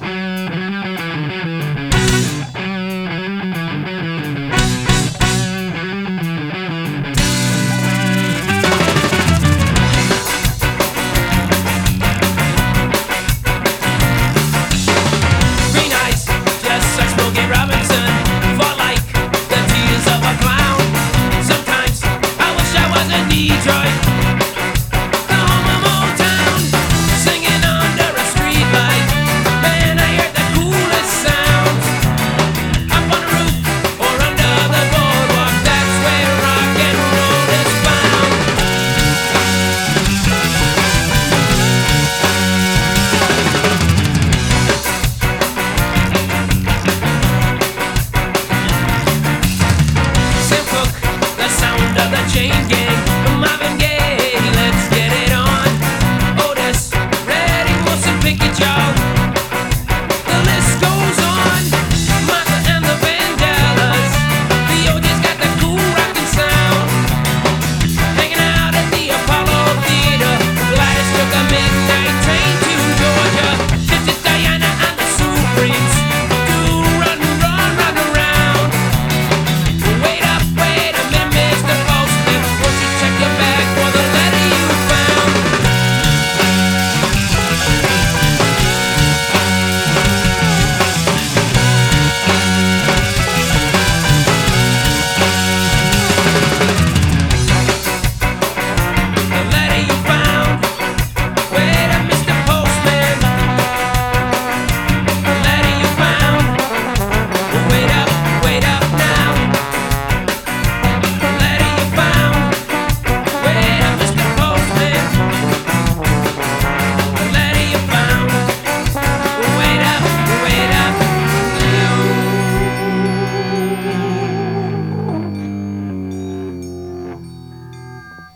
Bye. chain gang.